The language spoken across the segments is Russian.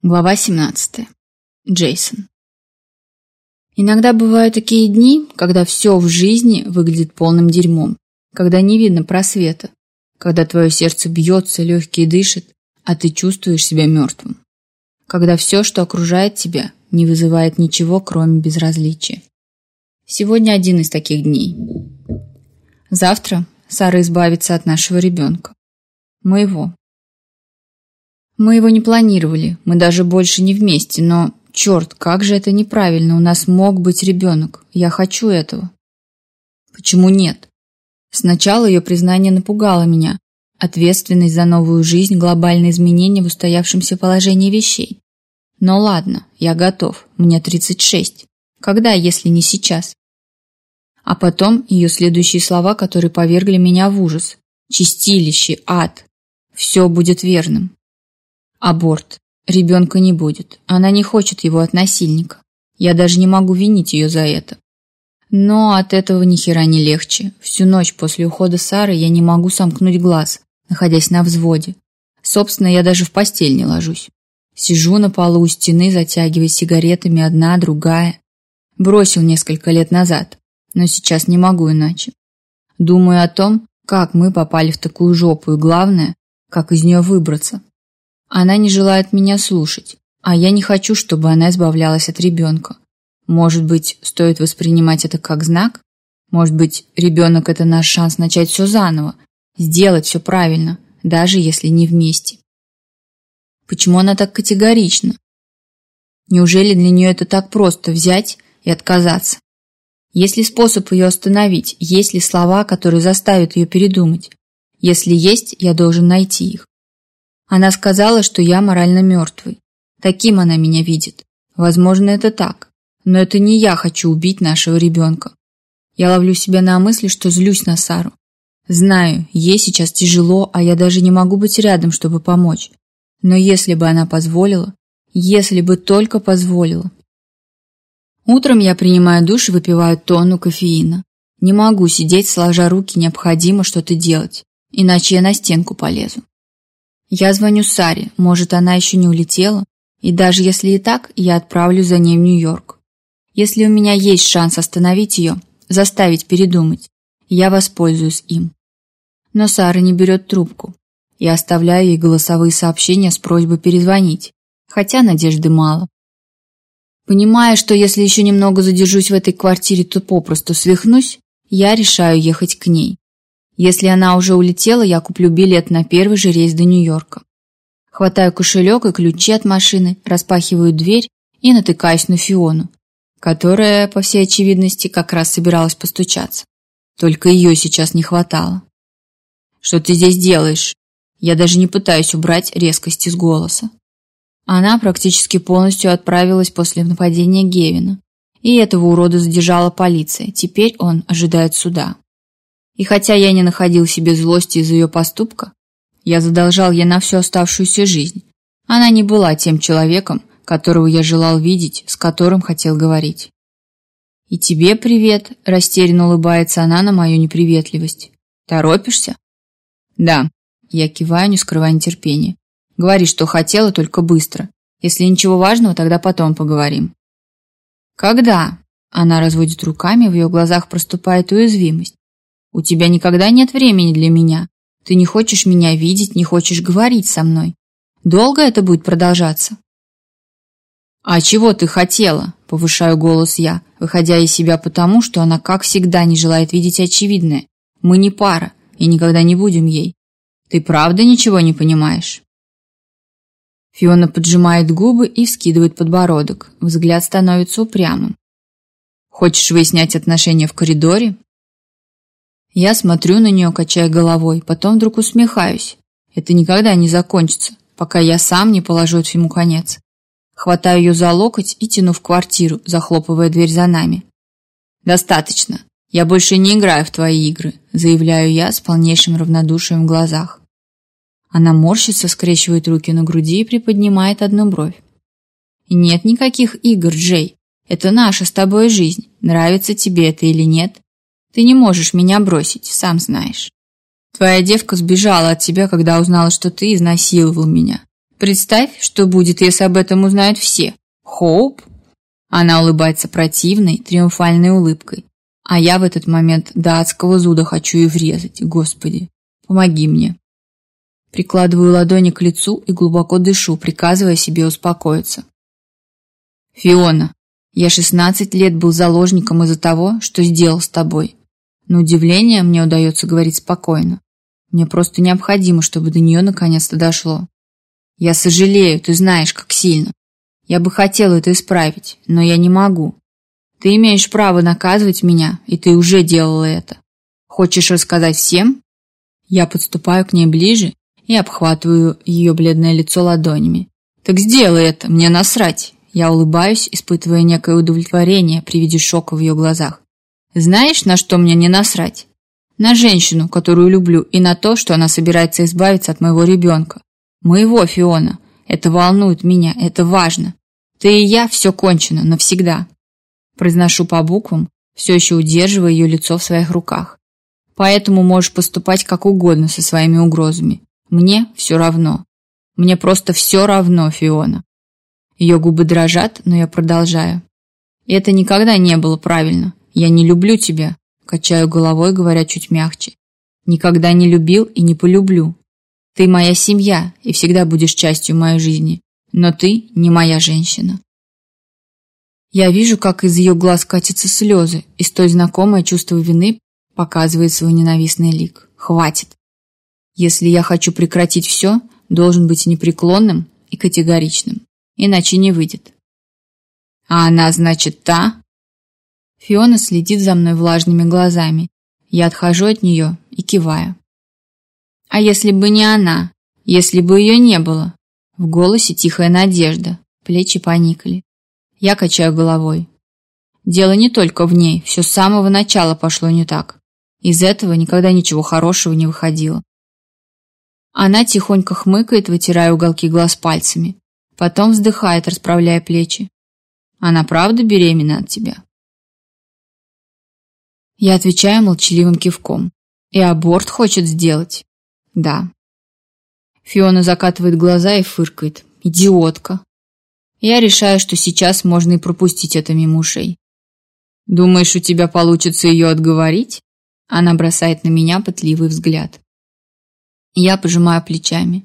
Глава 17. Джейсон. Иногда бывают такие дни, когда все в жизни выглядит полным дерьмом, когда не видно просвета, когда твое сердце бьется, легкие дышат, а ты чувствуешь себя мертвым, когда все, что окружает тебя, не вызывает ничего, кроме безразличия. Сегодня один из таких дней. Завтра Сара избавится от нашего ребенка. Моего, мы его не планировали, мы даже больше не вместе, но... Черт, как же это неправильно, у нас мог быть ребенок. Я хочу этого. Почему нет? Сначала ее признание напугало меня. Ответственность за новую жизнь, глобальные изменения в устоявшемся положении вещей. Но ладно, я готов, мне 36. Когда, если не сейчас? А потом ее следующие слова, которые повергли меня в ужас. Чистилище, ад. Все будет верным. Аборт. Ребенка не будет. Она не хочет его от насильника. Я даже не могу винить ее за это. Но от этого ни хера не легче. Всю ночь после ухода Сары я не могу сомкнуть глаз, находясь на взводе. Собственно, я даже в постель не ложусь. Сижу на полу у стены, затягивая сигаретами одна, другая. Бросил несколько лет назад, но сейчас не могу иначе. Думаю о том, как мы попали в такую жопу и главное, как из нее выбраться. Она не желает меня слушать, а я не хочу, чтобы она избавлялась от ребенка. Может быть, стоит воспринимать это как знак? Может быть, ребенок – это наш шанс начать все заново, сделать все правильно, даже если не вместе. Почему она так категорична? Неужели для нее это так просто взять и отказаться? Есть ли способ ее остановить? Есть ли слова, которые заставят ее передумать? Если есть, я должен найти их. Она сказала, что я морально мертвый. Таким она меня видит. Возможно, это так. Но это не я хочу убить нашего ребенка. Я ловлю себя на мысли, что злюсь на Сару. Знаю, ей сейчас тяжело, а я даже не могу быть рядом, чтобы помочь. Но если бы она позволила, если бы только позволила. Утром я принимаю душ и выпиваю тонну кофеина. Не могу сидеть, сложа руки, необходимо что-то делать, иначе я на стенку полезу. Я звоню Саре, может, она еще не улетела, и даже если и так, я отправлю за ней в Нью-Йорк. Если у меня есть шанс остановить ее, заставить передумать, я воспользуюсь им. Но Сара не берет трубку. Я оставляю ей голосовые сообщения с просьбой перезвонить, хотя надежды мало. Понимая, что если еще немного задержусь в этой квартире, то попросту свихнусь, я решаю ехать к ней. Если она уже улетела, я куплю билет на первый же рейс до Нью-Йорка. Хватаю кошелек и ключи от машины, распахиваю дверь и натыкаюсь на Фиону, которая, по всей очевидности, как раз собиралась постучаться. Только ее сейчас не хватало. «Что ты здесь делаешь?» Я даже не пытаюсь убрать резкость из голоса. Она практически полностью отправилась после нападения Гевина. И этого урода задержала полиция. Теперь он ожидает суда. И хотя я не находил себе злости из-за ее поступка, я задолжал ей на всю оставшуюся жизнь. Она не была тем человеком, которого я желал видеть, с которым хотел говорить. «И тебе привет», – растерянно улыбается она на мою неприветливость. «Торопишься?» «Да», – я киваю, не скрывая нетерпения. «Говори, что хотела, только быстро. Если ничего важного, тогда потом поговорим». «Когда?» – она разводит руками, в ее глазах проступает уязвимость. У тебя никогда нет времени для меня. Ты не хочешь меня видеть, не хочешь говорить со мной. Долго это будет продолжаться?» «А чего ты хотела?» – повышаю голос я, выходя из себя потому, что она, как всегда, не желает видеть очевидное. «Мы не пара и никогда не будем ей. Ты правда ничего не понимаешь?» Фиона поджимает губы и вскидывает подбородок. Взгляд становится упрямым. «Хочешь выяснять отношения в коридоре?» Я смотрю на нее, качая головой, потом вдруг усмехаюсь. Это никогда не закончится, пока я сам не положу этому конец. Хватаю ее за локоть и тяну в квартиру, захлопывая дверь за нами. «Достаточно. Я больше не играю в твои игры», заявляю я с полнейшим равнодушием в глазах. Она морщится, скрещивает руки на груди и приподнимает одну бровь. «Нет никаких игр, Джей. Это наша с тобой жизнь. Нравится тебе это или нет, ты не можешь меня бросить, сам знаешь. Твоя девка сбежала от тебя, когда узнала, что ты изнасиловал меня. Представь, что будет, если об этом узнают все. Хоуп. Она улыбается противной, триумфальной улыбкой. А я в этот момент до адского зуда хочу и врезать. Господи, помоги мне. Прикладываю ладони к лицу и глубоко дышу, приказывая себе успокоиться. Фиона, я 16 лет был заложником из-за того, что сделал с тобой. На удивление мне удается говорить спокойно. Мне просто необходимо, чтобы до нее наконец-то дошло. Я сожалею, ты знаешь, как сильно. Я бы хотела это исправить, но я не могу. Ты имеешь право наказывать меня, и ты уже делала это. Хочешь рассказать всем? Я подступаю к ней ближе и обхватываю ее бледное лицо ладонями. Так сделай это, мне насрать. Я улыбаюсь, испытывая некое удовлетворение при виде шока в ее глазах. Знаешь, на что мне не насрать? На женщину, которую люблю, и на то, что она собирается избавиться от моего ребенка. Моего Фиона. Это волнует меня, это важно. Ты и я, все кончено, навсегда. Произношу по буквам, все еще удерживая ее лицо в своих руках. Поэтому можешь поступать как угодно со своими угрозами. Мне все равно. Мне просто все равно, Фиона. Ее губы дрожат, но я продолжаю. И это никогда не было правильно. Я не люблю тебя, качаю головой, говоря чуть мягче. Никогда не любил и не полюблю. Ты моя семья и всегда будешь частью моей жизни, но ты не моя женщина. Я вижу, как из ее глаз катятся слезы, и столь знакомое чувство вины показывает свой ненавистный лик. Хватит. Если я хочу прекратить все, должен быть непреклонным и категоричным, иначе не выйдет. А она, значит, та, Фиона следит за мной влажными глазами. Я отхожу от нее и киваю. А если бы не она? Если бы ее не было? В голосе тихая надежда. Плечи поникли. Я качаю головой. Дело не только в ней. Все с самого начала пошло не так. Из этого никогда ничего хорошего не выходило. Она тихонько хмыкает, вытирая уголки глаз пальцами. Потом вздыхает, расправляя плечи. Она правда беременна от тебя? Я отвечаю молчаливым кивком. «И аборт хочет сделать?» «Да». Фиона закатывает глаза и фыркает. «Идиотка!» Я решаю, что сейчас можно и пропустить это мимушей. «Думаешь, у тебя получится ее отговорить?» Она бросает на меня пытливый взгляд. Я пожимаю плечами.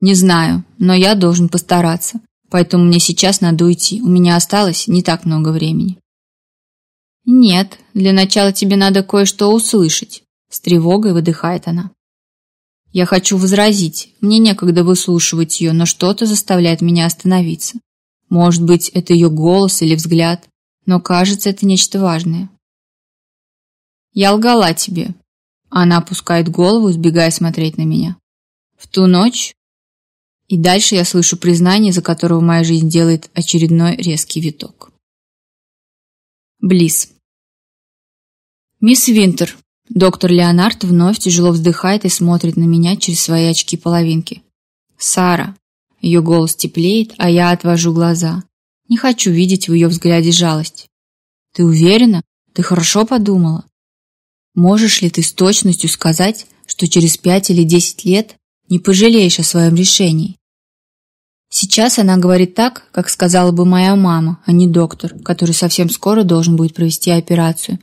«Не знаю, но я должен постараться, поэтому мне сейчас надо уйти, у меня осталось не так много времени». «Нет, для начала тебе надо кое-что услышать», — с тревогой выдыхает она. Я хочу возразить, мне некогда выслушивать ее, но что-то заставляет меня остановиться. Может быть, это ее голос или взгляд, но кажется, это нечто важное. «Я лгала тебе». Она опускает голову, избегая смотреть на меня. «В ту ночь?» И дальше я слышу признание, за которого моя жизнь делает очередной резкий виток. Близ. «Мисс Винтер!» Доктор Леонард вновь тяжело вздыхает и смотрит на меня через свои очки-половинки. «Сара!» Ее голос теплеет, а я отвожу глаза. Не хочу видеть в ее взгляде жалость. «Ты уверена? Ты хорошо подумала?» «Можешь ли ты с точностью сказать, что через пять или десять лет не пожалеешь о своем решении?» Сейчас она говорит так, как сказала бы моя мама, а не доктор, который совсем скоро должен будет провести операцию,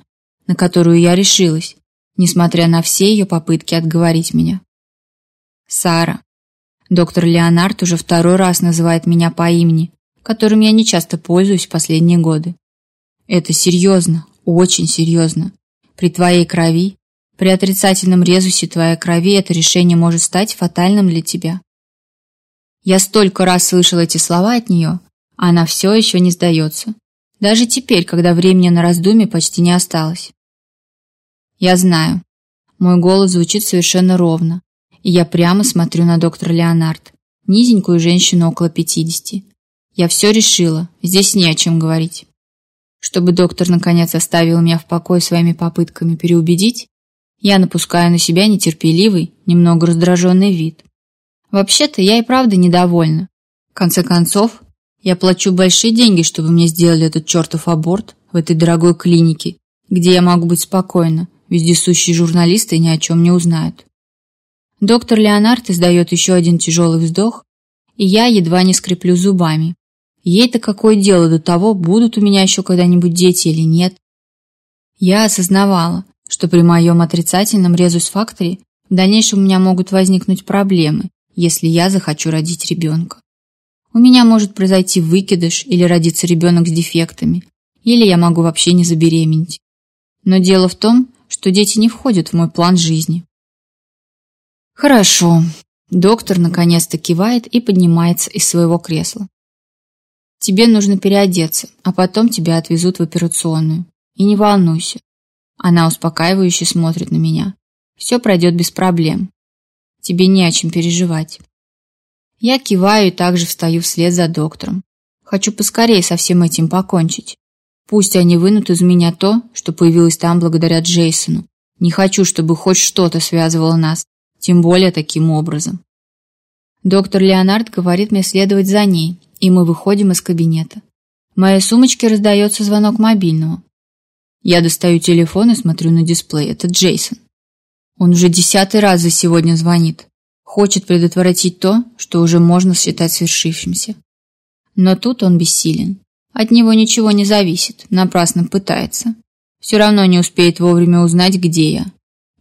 на которую я решилась, несмотря на все ее попытки отговорить меня. Сара. Доктор Леонард уже второй раз называет меня по имени, которым я не часто пользуюсь в последние годы. Это серьезно, очень серьезно. При твоей крови, при отрицательном резусе твоей крови это решение может стать фатальным для тебя. Я столько раз слышал эти слова от нее, а она все еще не сдается. Даже теперь, когда времени на раздумье почти не осталось. Я знаю. Мой голос звучит совершенно ровно. И я прямо смотрю на доктора Леонард, низенькую женщину около 50. Я все решила, здесь не о чем говорить. Чтобы доктор наконец оставил меня в покое своими попытками переубедить, я напускаю на себя нетерпеливый, немного раздраженный вид. Вообще-то я и правда недовольна. В конце концов, я плачу большие деньги, чтобы мне сделали этот чертов аборт в этой дорогой клинике, где я могу быть спокойна, вездесущие журналисты ни о чем не узнают. Доктор Леонард издает еще один тяжелый вздох, и я едва не скреплю зубами. Ей-то какое дело до того, будут у меня еще когда-нибудь дети или нет. Я осознавала, что при моем отрицательном резус-факторе в дальнейшем у меня могут возникнуть проблемы, если я захочу родить ребенка. У меня может произойти выкидыш или родиться ребенок с дефектами, или я могу вообще не забеременеть. Но дело в том, что дети не входят в мой план жизни. Хорошо. Доктор наконец-то кивает и поднимается из своего кресла. Тебе нужно переодеться, а потом тебя отвезут в операционную. И не волнуйся. Она успокаивающе смотрит на меня. Все пройдет без проблем. Тебе не о чем переживать. Я киваю и также встаю вслед за доктором. Хочу поскорее со всем этим покончить. Пусть они вынут из меня то, что появилось там благодаря Джейсону. Не хочу, чтобы хоть что-то связывало нас, тем более таким образом. Доктор Леонард говорит мне следовать за ней, и мы выходим из кабинета. В моей сумочке раздается звонок мобильного. Я достаю телефон и смотрю на дисплей. Это Джейсон. Он уже десятый раз за сегодня звонит. Хочет предотвратить то, что уже можно считать свершившимся. Но тут он бессилен. От него ничего не зависит, напрасно пытается. Все равно не успеет вовремя узнать, где я.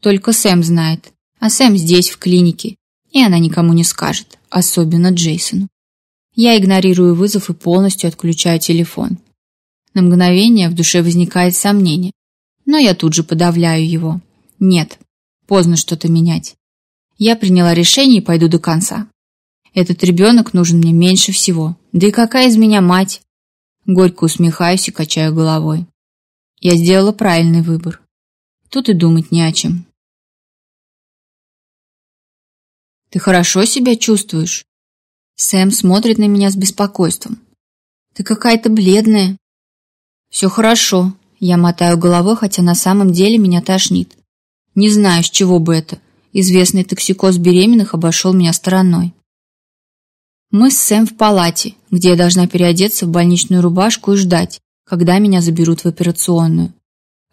Только Сэм знает. А Сэм здесь, в клинике. И она никому не скажет, особенно Джейсону. Я игнорирую вызов и полностью отключаю телефон. На мгновение в душе возникает сомнение, но я тут же подавляю его. Нет, Поздно что-то менять. Я приняла решение и пойду до конца. Этот ребенок нужен мне меньше всего. Да и какая из меня мать? Горько усмехаюсь и качаю головой. Я сделала правильный выбор. Тут и думать не о чем. Ты хорошо себя чувствуешь? Сэм смотрит на меня с беспокойством. Ты какая-то бледная. Все хорошо. Я мотаю головой, хотя на самом деле меня тошнит. Не знаю, с чего бы это. Известный токсикоз беременных обошел меня стороной. Мы с Сэм в палате, где я должна переодеться в больничную рубашку и ждать, когда меня заберут в операционную.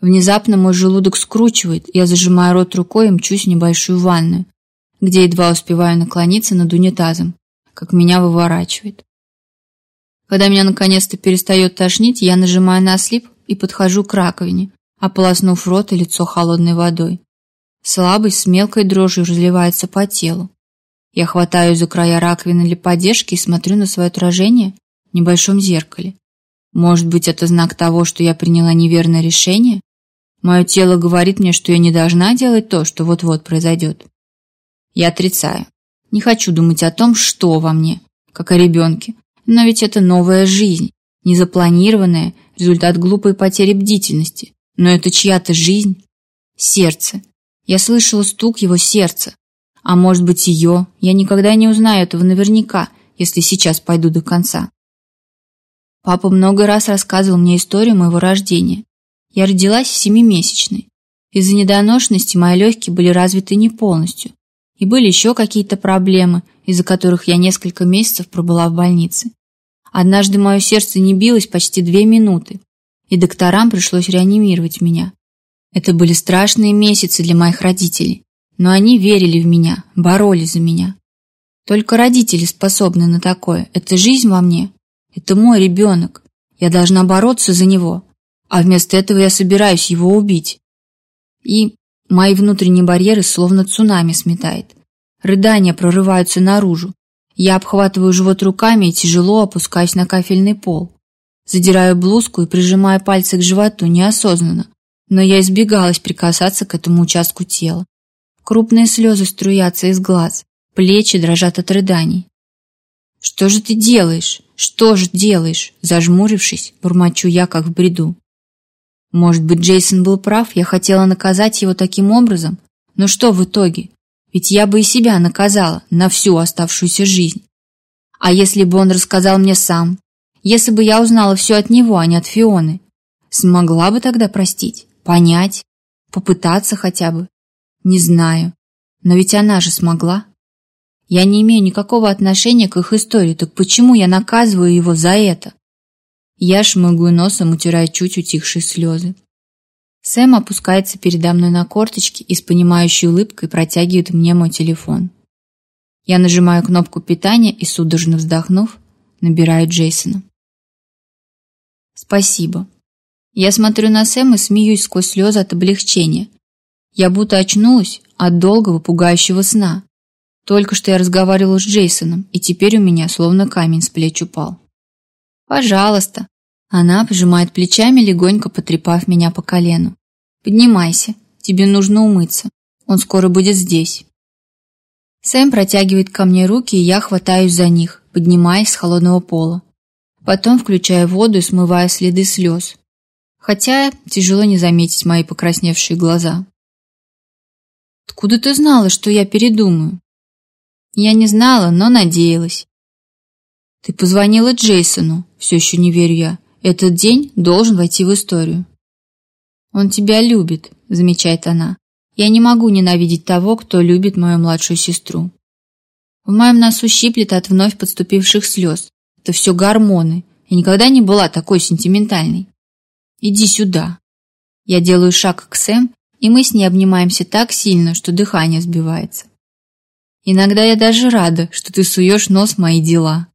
Внезапно мой желудок скручивает, я зажимаю рот рукой и мчусь в небольшую ванную, где едва успеваю наклониться над унитазом, как меня выворачивает. Когда меня наконец-то перестает тошнить, я нажимаю на слип и подхожу к раковине, ополоснув рот и лицо холодной водой слабость с мелкой дрожью разливается по телу. Я хватаюсь за края раковины для поддержки и смотрю на свое отражение в небольшом зеркале. Может быть, это знак того, что я приняла неверное решение? Мое тело говорит мне, что я не должна делать то, что вот-вот произойдет. Я отрицаю. Не хочу думать о том, что во мне, как о ребенке. Но ведь это новая жизнь, незапланированная, результат глупой потери бдительности. Но это чья-то жизнь. Сердце, я слышала стук его сердца. А может быть, ее? Я никогда не узнаю этого наверняка, если сейчас пойду до конца. Папа много раз рассказывал мне историю моего рождения. Я родилась семимесячной. Из-за недоношенности мои легкие были развиты не полностью. И были еще какие-то проблемы, из-за которых я несколько месяцев пробыла в больнице. Однажды мое сердце не билось почти две минуты, и докторам пришлось реанимировать меня. Это были страшные месяцы для моих родителей, но они верили в меня, боролись за меня. Только родители способны на такое. Это жизнь во мне. Это мой ребенок. Я должна бороться за него. А вместо этого я собираюсь его убить. И мои внутренние барьеры словно цунами сметает. Рыдания прорываются наружу. Я обхватываю живот руками и тяжело опускаюсь на кафельный пол. Задираю блузку и прижимаю пальцы к животу неосознанно, но я избегалась прикасаться к этому участку тела. Крупные слезы струятся из глаз, плечи дрожат от рыданий. «Что же ты делаешь? Что же делаешь?» Зажмурившись, бурмочу я, как в бреду. Может быть, Джейсон был прав, я хотела наказать его таким образом, но что в итоге? Ведь я бы и себя наказала на всю оставшуюся жизнь. А если бы он рассказал мне сам? Если бы я узнала все от него, а не от Фионы? Смогла бы тогда простить? Понять? Попытаться хотя бы? Не знаю. Но ведь она же смогла. Я не имею никакого отношения к их истории, так почему я наказываю его за это? Я шмыгаю носом, утирая чуть утихшие слезы. Сэм опускается передо мной на корточки и с понимающей улыбкой протягивает мне мой телефон. Я нажимаю кнопку питания и, судорожно вздохнув, набираю Джейсона. «Спасибо», я смотрю на Сэм и смеюсь сквозь слезы от облегчения. Я будто очнулась от долгого пугающего сна. Только что я разговаривала с Джейсоном, и теперь у меня словно камень с плеч упал. «Пожалуйста». Она пожимает плечами, легонько потрепав меня по колену. «Поднимайся, тебе нужно умыться. Он скоро будет здесь». Сэм протягивает ко мне руки, и я хватаюсь за них, поднимаясь с холодного пола. Потом включаю воду и смываю следы слез, хотя тяжело не заметить мои покрасневшие глаза. «Откуда ты знала, что я передумаю?» «Я не знала, но надеялась». «Ты позвонила Джейсону, все еще не верю я. Этот день должен войти в историю». «Он тебя любит», — замечает она. «Я не могу ненавидеть того, кто любит мою младшую сестру». В моем носу щиплет от вновь подступивших слез. Это все гормоны. Я никогда не была такой сентиментальной. Иди сюда. Я делаю шаг к Сэм, и мы с ней обнимаемся так сильно, что дыхание сбивается. Иногда я даже рада, что ты суешь нос в мои дела.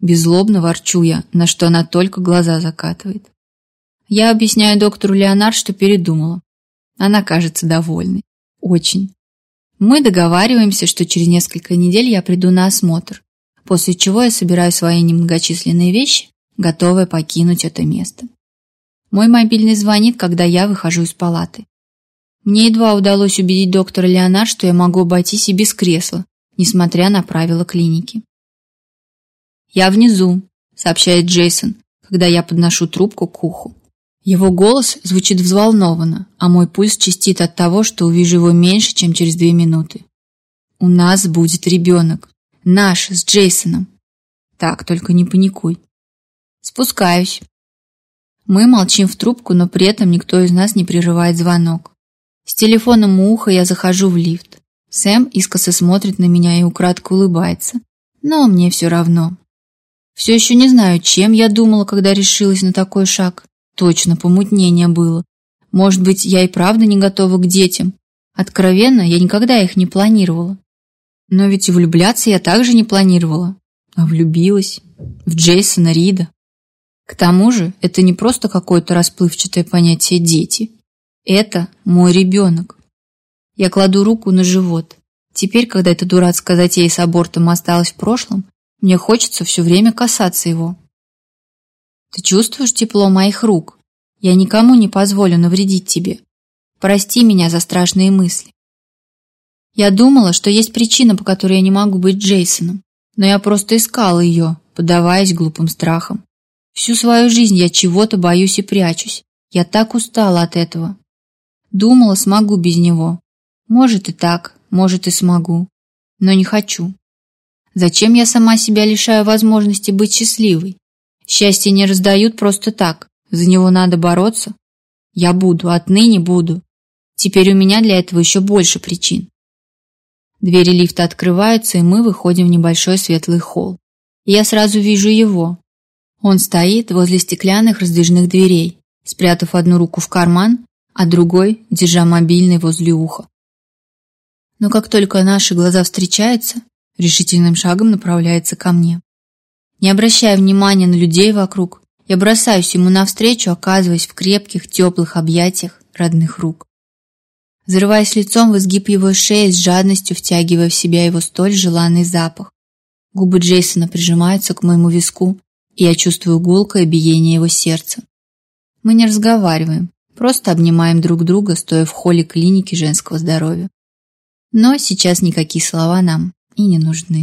Безлобно ворчу я, на что она только глаза закатывает. Я объясняю доктору Леонард, что передумала. Она кажется довольной. Очень. Мы договариваемся, что через несколько недель я приду на осмотр, после чего я собираю свои немногочисленные вещи, готовая покинуть это место. Мой мобильный звонит, когда я выхожу из палаты. Мне едва удалось убедить доктора Леонард, что я могу обойтись и без кресла, несмотря на правила клиники. «Я внизу», — сообщает Джейсон, когда я подношу трубку к уху. Его голос звучит взволнованно, а мой пульс чистит от того, что увижу его меньше, чем через две минуты. «У нас будет ребенок. Наш, с Джейсоном». «Так, только не паникуй». Спускаюсь, мы молчим в трубку, но при этом никто из нас не прерывает звонок. С телефоном у уха я захожу в лифт. Сэм искоса смотрит на меня и украдко улыбается. Но мне все равно. Все еще не знаю, чем я думала, когда решилась на такой шаг. Точно, помутнение было. Может быть, я и правда не готова к детям. Откровенно, я никогда их не планировала. Но ведь и влюбляться я также не планировала. А влюбилась. В Джейсона Рида. К тому же, это не просто какое-то расплывчатое понятие «дети». Это мой ребенок. Я кладу руку на живот. Теперь, когда эта дурацкая затея с абортом осталась в прошлом, мне хочется все время касаться его. Ты чувствуешь тепло моих рук? Я никому не позволю навредить тебе. Прости меня за страшные мысли. Я думала, что есть причина, по которой я не могу быть Джейсоном, но я просто искала ее, поддаваясь глупым страхам. Всю свою жизнь я чего-то боюсь и прячусь. Я так устала от этого. Думала, смогу без него. Может и так, может и смогу. Но не хочу. Зачем я сама себя лишаю возможности быть счастливой? Счастье не раздают просто так. За него надо бороться. Я буду, отныне буду. Теперь у меня для этого еще больше причин. Двери лифта открываются, и мы выходим в небольшой светлый холл. И я сразу вижу его, он стоит возле стеклянных раздвижных дверей, спрятав одну руку в карман, а другой, держа мобильный возле уха. Но как только наши глаза встречаются, решительным шагом направляется ко мне. Не обращая внимания на людей вокруг, я бросаюсь ему навстречу, оказываясь в крепких, теплых объятиях родных рук. взрываясь лицом в изгиб его шеи, с жадностью втягивая в себя его столь желанный запах. Губы Джейсона прижимаются к моему виску, я чувствую гулкое биение его сердца. Мы не разговариваем, просто обнимаем друг друга, стоя в холле клиники женского здоровья. Но сейчас никакие слова нам и не нужны.